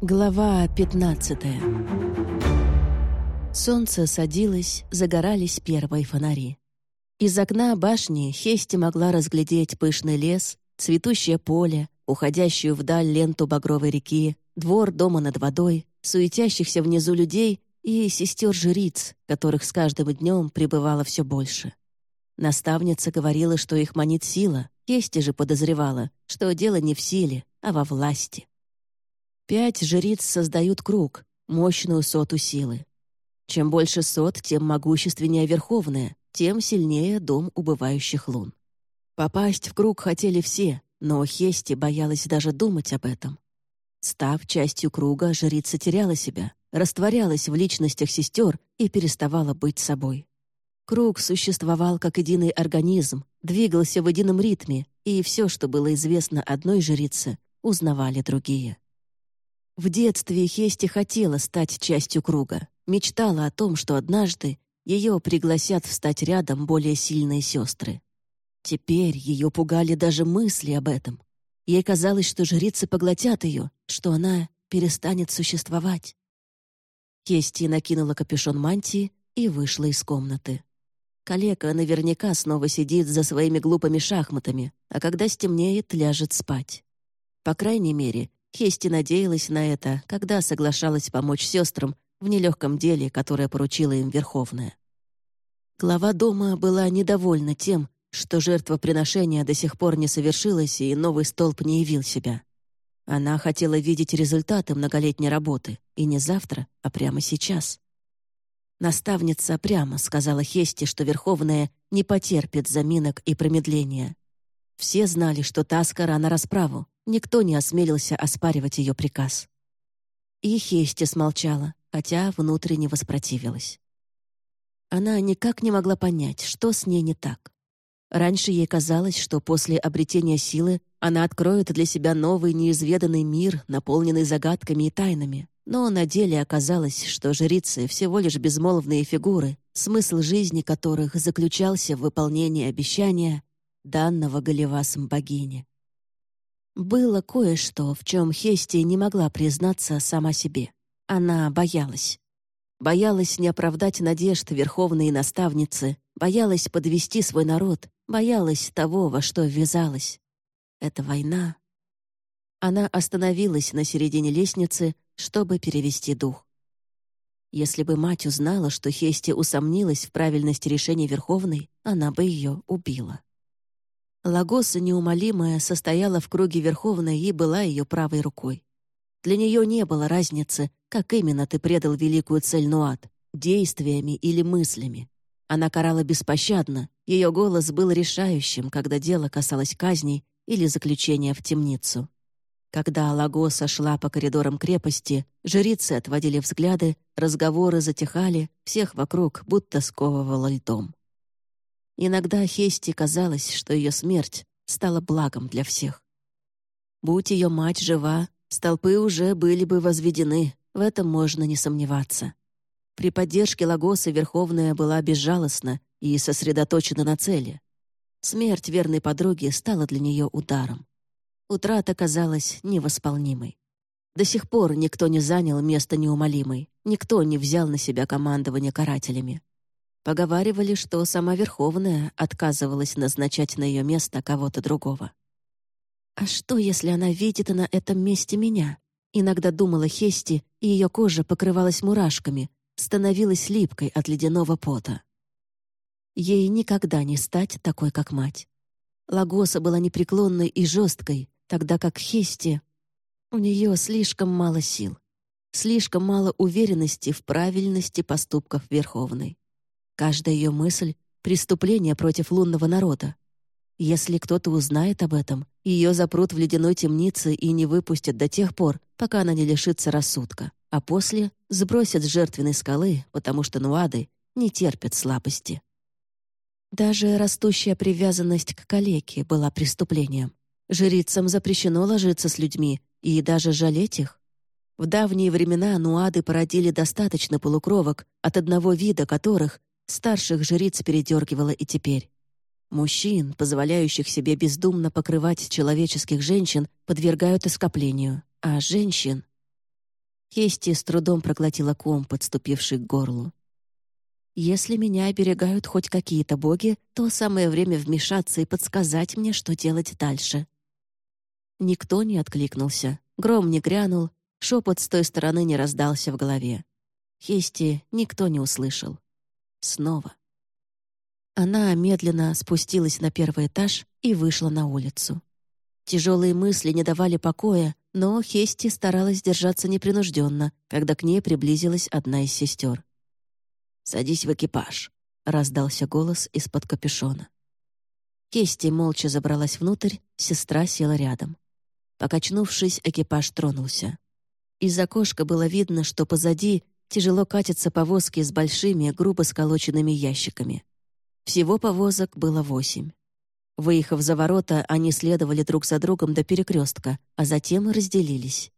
Глава 15 Солнце садилось, загорались первые фонари. Из окна башни Хести могла разглядеть пышный лес, цветущее поле, уходящую вдаль ленту багровой реки, двор дома над водой, суетящихся внизу людей и сестер-жриц, которых с каждым днем прибывало все больше. Наставница говорила, что их манит сила, Хести же подозревала, что дело не в силе, а во власти. Пять жриц создают круг, мощную соту силы. Чем больше сот, тем могущественнее Верховная, тем сильнее дом убывающих лун. Попасть в круг хотели все, но Хести боялась даже думать об этом. Став частью круга, жрица теряла себя, растворялась в личностях сестер и переставала быть собой. Круг существовал как единый организм, двигался в едином ритме, и все, что было известно одной жрице, узнавали другие. В детстве Хести хотела стать частью круга, мечтала о том, что однажды ее пригласят встать рядом более сильные сестры. Теперь ее пугали даже мысли об этом. Ей казалось, что жрицы поглотят ее, что она перестанет существовать. Хести накинула капюшон мантии и вышла из комнаты. Калека наверняка снова сидит за своими глупыми шахматами, а когда стемнеет, ляжет спать. По крайней мере, Хести надеялась на это, когда соглашалась помочь сестрам в нелегком деле, которое поручила им Верховная. Глава дома была недовольна тем, что жертвоприношение до сих пор не совершилось и новый столб не явил себя. Она хотела видеть результаты многолетней работы, и не завтра, а прямо сейчас. Наставница прямо сказала Хести, что Верховная не потерпит заминок и промедления. Все знали, что Таска рано расправу, Никто не осмелился оспаривать ее приказ. И Хести смолчала, хотя внутренне воспротивилась. Она никак не могла понять, что с ней не так. Раньше ей казалось, что после обретения силы она откроет для себя новый неизведанный мир, наполненный загадками и тайнами. Но на деле оказалось, что жрицы — всего лишь безмолвные фигуры, смысл жизни которых заключался в выполнении обещания, данного Галивасом богине. Было кое-что, в чем Хести не могла признаться сама себе. Она боялась. Боялась не оправдать надежд верховной наставницы, боялась подвести свой народ, боялась того, во что ввязалась. Это война. Она остановилась на середине лестницы, чтобы перевести дух. Если бы мать узнала, что Хести усомнилась в правильности решения Верховной, она бы ее убила. Лагоса неумолимая состояла в круге Верховной и была ее правой рукой. Для нее не было разницы, как именно ты предал великую цель Нуат — действиями или мыслями. Она карала беспощадно, ее голос был решающим, когда дело касалось казней или заключения в темницу. Когда Лагоса шла по коридорам крепости, жрицы отводили взгляды, разговоры затихали, всех вокруг будто сковывало льдом. Иногда Хести казалось, что ее смерть стала благом для всех. Будь ее мать жива, столпы уже были бы возведены, в этом можно не сомневаться. При поддержке Лагоса Верховная была безжалостна и сосредоточена на цели. Смерть верной подруги стала для нее ударом. Утрата казалась невосполнимой. До сих пор никто не занял место неумолимой, никто не взял на себя командование карателями. Поговаривали, что сама Верховная отказывалась назначать на ее место кого-то другого. «А что, если она видит на этом месте меня?» Иногда думала Хести, и ее кожа покрывалась мурашками, становилась липкой от ледяного пота. Ей никогда не стать такой, как мать. Лагоса была непреклонной и жесткой, тогда как Хести... У нее слишком мало сил, слишком мало уверенности в правильности поступков Верховной. Каждая ее мысль — преступление против лунного народа. Если кто-то узнает об этом, ее запрут в ледяной темнице и не выпустят до тех пор, пока она не лишится рассудка, а после сбросят с жертвенной скалы, потому что нуады не терпят слабости. Даже растущая привязанность к калеке была преступлением. Жрицам запрещено ложиться с людьми и даже жалеть их. В давние времена нуады породили достаточно полукровок, от одного вида которых Старших жриц передергивало и теперь. Мужчин, позволяющих себе бездумно покрывать человеческих женщин, подвергают оскоплению, а женщин... Хести с трудом проглотила ком, подступивший к горлу. «Если меня оберегают хоть какие-то боги, то самое время вмешаться и подсказать мне, что делать дальше». Никто не откликнулся, гром не грянул, шепот с той стороны не раздался в голове. Хести никто не услышал. Снова. Она медленно спустилась на первый этаж и вышла на улицу. Тяжелые мысли не давали покоя, но Хести старалась держаться непринужденно, когда к ней приблизилась одна из сестер. «Садись в экипаж», — раздался голос из-под капюшона. Хести молча забралась внутрь, сестра села рядом. Покачнувшись, экипаж тронулся. Из окошка было видно, что позади тяжело катятся повозки с большими, грубо сколоченными ящиками. Всего повозок было восемь. Выехав за ворота, они следовали друг за другом до перекрестка, а затем разделились.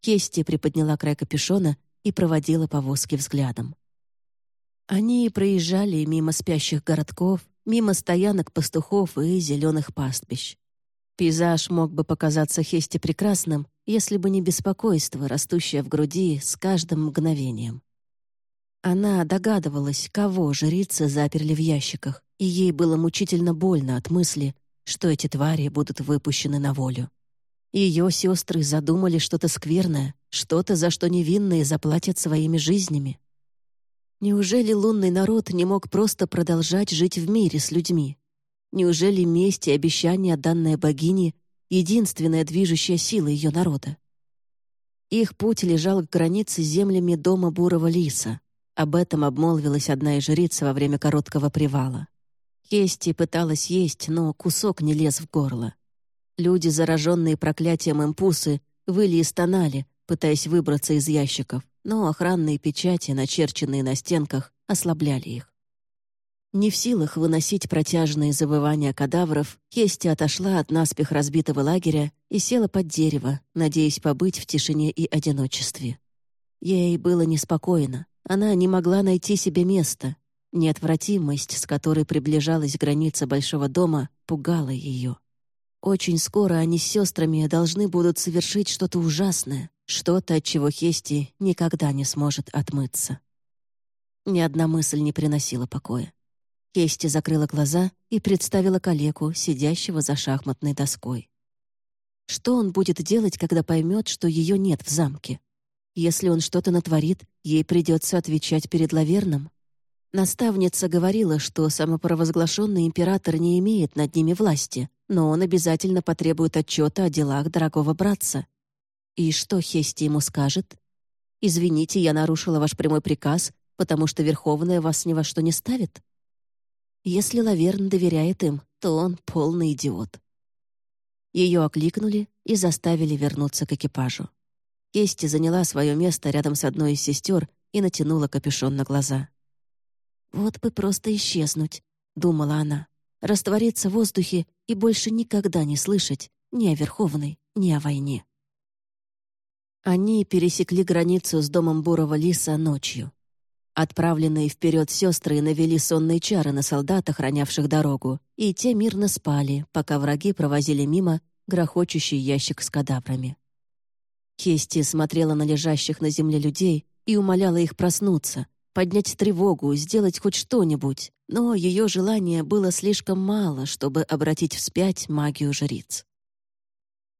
Кести приподняла край капюшона и проводила повозки взглядом. Они проезжали мимо спящих городков, мимо стоянок пастухов и зеленых пастбищ. Пейзаж мог бы показаться Хесте прекрасным, если бы не беспокойство, растущее в груди с каждым мгновением. Она догадывалась, кого жрицы заперли в ящиках, и ей было мучительно больно от мысли, что эти твари будут выпущены на волю. Ее сестры задумали что-то скверное, что-то, за что невинные заплатят своими жизнями. Неужели лунный народ не мог просто продолжать жить в мире с людьми? Неужели месть и обещание, данное богине, единственная движущая сила ее народа? Их путь лежал к границе землями дома Бурого Лиса. Об этом обмолвилась одна из жриц во время короткого привала. Кести пыталась есть, но кусок не лез в горло. Люди, зараженные проклятием импусы, выли и стонали, пытаясь выбраться из ящиков, но охранные печати, начерченные на стенках, ослабляли их. Не в силах выносить протяжные завывания кадавров, Кести отошла от наспех разбитого лагеря и села под дерево, надеясь побыть в тишине и одиночестве. Ей было неспокойно. Она не могла найти себе места, Неотвратимость, с которой приближалась граница большого дома, пугала ее. Очень скоро они с сестрами должны будут совершить что-то ужасное, что-то, от чего Хести никогда не сможет отмыться. Ни одна мысль не приносила покоя. Хести закрыла глаза и представила калеку, сидящего за шахматной доской. Что он будет делать, когда поймет, что ее нет в замке? Если он что-то натворит, ей придется отвечать перед Лаверном. Наставница говорила, что самопровозглашенный император не имеет над ними власти, но он обязательно потребует отчета о делах дорогого братца. И что Хести ему скажет? «Извините, я нарушила ваш прямой приказ, потому что Верховная вас ни во что не ставит». Если Лаверн доверяет им, то он полный идиот. Ее окликнули и заставили вернуться к экипажу. Кести заняла свое место рядом с одной из сестер и натянула капюшон на глаза. «Вот бы просто исчезнуть», — думала она, «раствориться в воздухе и больше никогда не слышать ни о Верховной, ни о войне». Они пересекли границу с домом Бурого Лиса ночью. Отправленные вперед сестры навели сонные чары на солдат, охранявших дорогу, и те мирно спали, пока враги провозили мимо грохочущий ящик с кадаврами. Хести смотрела на лежащих на земле людей и умоляла их проснуться, поднять тревогу, сделать хоть что-нибудь, но ее желания было слишком мало, чтобы обратить вспять магию жриц.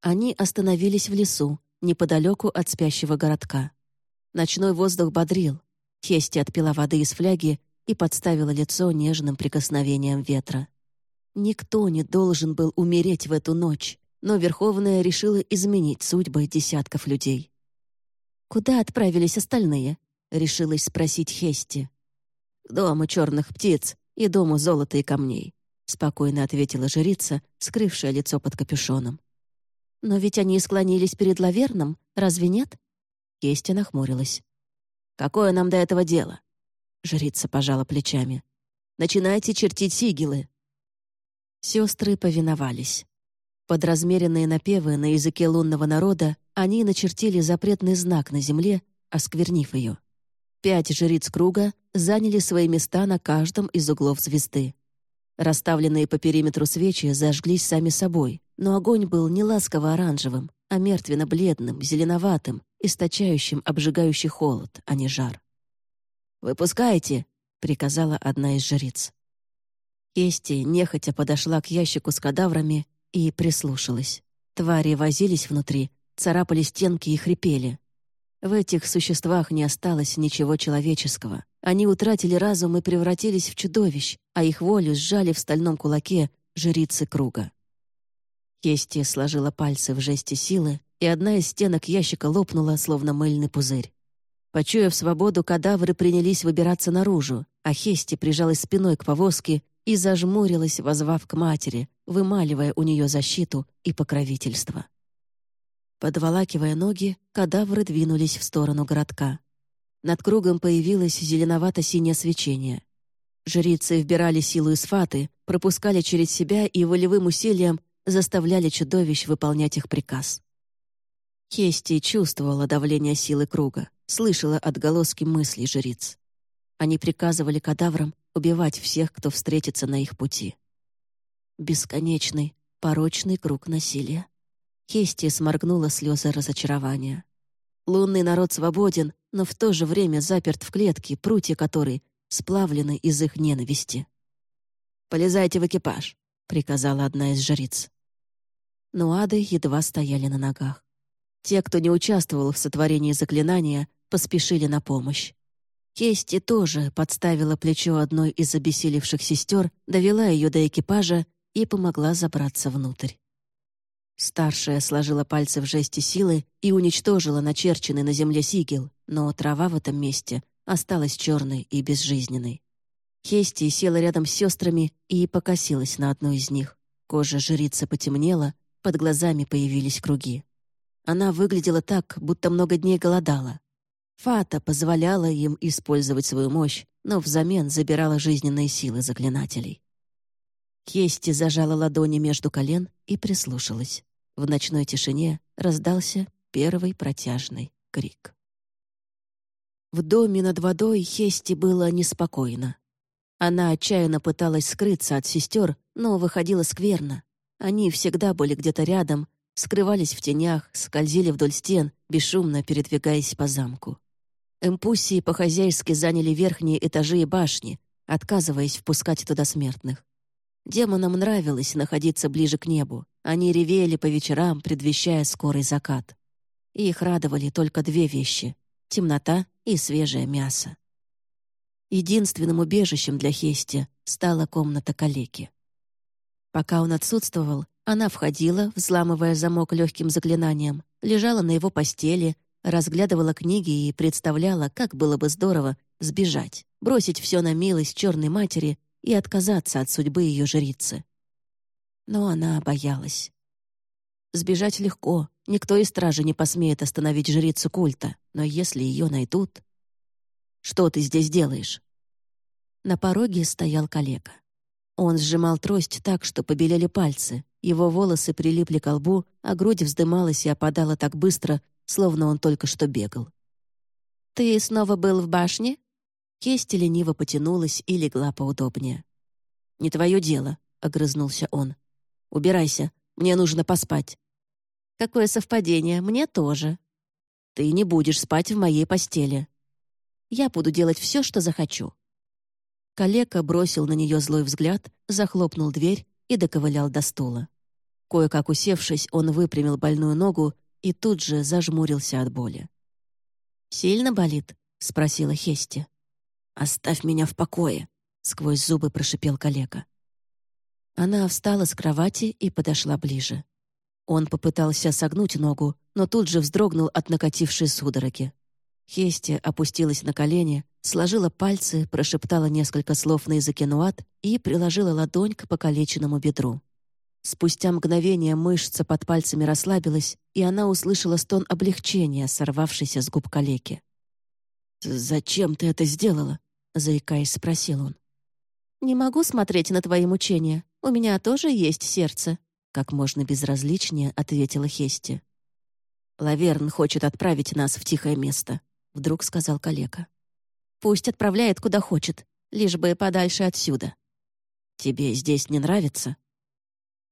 Они остановились в лесу, неподалеку от спящего городка. Ночной воздух бодрил. Хести отпила воды из фляги и подставила лицо нежным прикосновением ветра. Никто не должен был умереть в эту ночь, но Верховная решила изменить судьбы десятков людей. Куда отправились остальные? — решилась спросить Хести. «К дому черных птиц и дому золота и камней», — спокойно ответила жрица, скрывшая лицо под капюшоном. «Но ведь они склонились перед Лаверном, разве нет?» Хести нахмурилась. «Какое нам до этого дело?» Жрица пожала плечами. «Начинайте чертить сигилы». Сестры повиновались. Под размеренные напевы на языке лунного народа они начертили запретный знак на земле, осквернив ее. Пять жриц круга заняли свои места на каждом из углов звезды. Расставленные по периметру свечи зажглись сами собой, но огонь был не ласково-оранжевым, а мертвенно-бледным, зеленоватым, источающим обжигающий холод, а не жар. «Выпускайте!» — приказала одна из жриц. Кести нехотя подошла к ящику с кадаврами и прислушалась. Твари возились внутри, царапали стенки и хрипели. В этих существах не осталось ничего человеческого. Они утратили разум и превратились в чудовищ, а их волю сжали в стальном кулаке жрицы круга. Кести сложила пальцы в жесте силы, и одна из стенок ящика лопнула, словно мыльный пузырь. Почуяв свободу, кадавры принялись выбираться наружу, а Хести прижалась спиной к повозке и зажмурилась, возвав к матери, вымаливая у нее защиту и покровительство. Подволакивая ноги, кадавры двинулись в сторону городка. Над кругом появилось зеленовато-синее свечение. Жрицы вбирали силу из фаты, пропускали через себя и волевым усилием заставляли чудовищ выполнять их приказ. Хести чувствовала давление силы круга, слышала отголоски мыслей жриц. Они приказывали кадаврам убивать всех, кто встретится на их пути. Бесконечный, порочный круг насилия. Хести сморгнула слезы разочарования. Лунный народ свободен, но в то же время заперт в клетке, прутья которой сплавлены из их ненависти. «Полезайте в экипаж», — приказала одна из жриц. Но ады едва стояли на ногах. Те, кто не участвовал в сотворении заклинания, поспешили на помощь. Кести тоже подставила плечо одной из обессилевших сестер, довела ее до экипажа и помогла забраться внутрь. Старшая сложила пальцы в жесте силы и уничтожила начерченный на земле сигел, но трава в этом месте осталась черной и безжизненной. Хести села рядом с сестрами и покосилась на одну из них. Кожа жрицы потемнела, под глазами появились круги. Она выглядела так, будто много дней голодала. Фата позволяла им использовать свою мощь, но взамен забирала жизненные силы заклинателей. Кести зажала ладони между колен и прислушалась. В ночной тишине раздался первый протяжный крик. В доме над водой Хести было неспокойно. Она отчаянно пыталась скрыться от сестер, но выходила скверно. Они всегда были где-то рядом, скрывались в тенях, скользили вдоль стен, бесшумно передвигаясь по замку. Эмпуссии по-хозяйски заняли верхние этажи и башни, отказываясь впускать туда смертных. Демонам нравилось находиться ближе к небу. Они ревели по вечерам, предвещая скорый закат. И их радовали только две вещи — темнота и свежее мясо. Единственным убежищем для Хести стала комната калеки. Пока он отсутствовал, она входила, взламывая замок легким заклинанием, лежала на его постели, разглядывала книги и представляла, как было бы здорово сбежать, бросить все на милость черной матери и отказаться от судьбы ее жрицы. Но она боялась. Сбежать легко, никто из стражи не посмеет остановить жрицу культа, но если ее найдут... «Что ты здесь делаешь?» На пороге стоял калека. Он сжимал трость так, что побелели пальцы, его волосы прилипли к лбу, а грудь вздымалась и опадала так быстро, словно он только что бегал. «Ты снова был в башне?» Кесть лениво потянулась и легла поудобнее. «Не твое дело», — огрызнулся он. «Убирайся, мне нужно поспать». «Какое совпадение, мне тоже». «Ты не будешь спать в моей постели». «Я буду делать все, что захочу». Калека бросил на нее злой взгляд, захлопнул дверь и доковылял до стула. Кое-как усевшись, он выпрямил больную ногу и тут же зажмурился от боли. «Сильно болит?» — спросила Хести. «Оставь меня в покое», — сквозь зубы прошипел калека. Она встала с кровати и подошла ближе. Он попытался согнуть ногу, но тут же вздрогнул от накатившей судороги. Хести опустилась на колени, сложила пальцы, прошептала несколько слов на языке нуат и приложила ладонь к покалеченному бедру. Спустя мгновение мышца под пальцами расслабилась, и она услышала стон облегчения, сорвавшийся с губ калеки. «Зачем ты это сделала?» — заикаясь, спросил он. «Не могу смотреть на твои мучения. У меня тоже есть сердце», — как можно безразличнее ответила Хести. «Лаверн хочет отправить нас в тихое место», — вдруг сказал калека. «Пусть отправляет куда хочет, лишь бы подальше отсюда». «Тебе здесь не нравится?»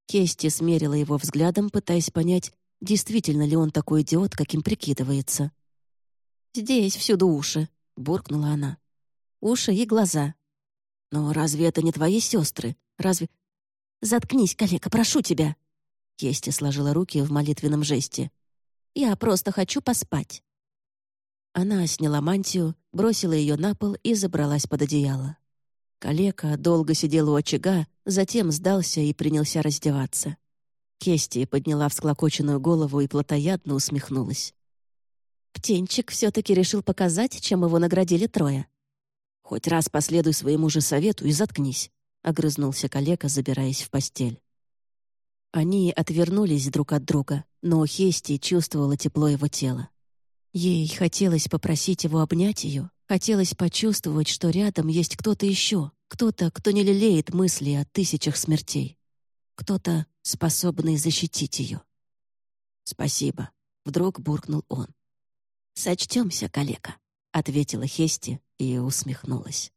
Кести смерила его взглядом, пытаясь понять, действительно ли он такой идиот, каким прикидывается. «Здесь всюду уши», — буркнула она. «Уши и глаза». «Но разве это не твои сестры? Разве...» «Заткнись, коллега, прошу тебя!» Кести сложила руки в молитвенном жесте. «Я просто хочу поспать». Она сняла мантию, бросила ее на пол и забралась под одеяло. Калека долго сидел у очага, затем сдался и принялся раздеваться. Кести подняла всклокоченную голову и плотоядно усмехнулась. Птенчик все-таки решил показать, чем его наградили трое. «Хоть раз последуй своему же совету и заткнись», — огрызнулся калека, забираясь в постель. Они отвернулись друг от друга, но Хести чувствовала тепло его тела. Ей хотелось попросить его обнять ее, хотелось почувствовать, что рядом есть кто-то еще, кто-то, кто не лелеет мысли о тысячах смертей, кто-то, способный защитить ее. «Спасибо», — вдруг буркнул он. «Сочтемся, калека», — ответила Хести и усмехнулась.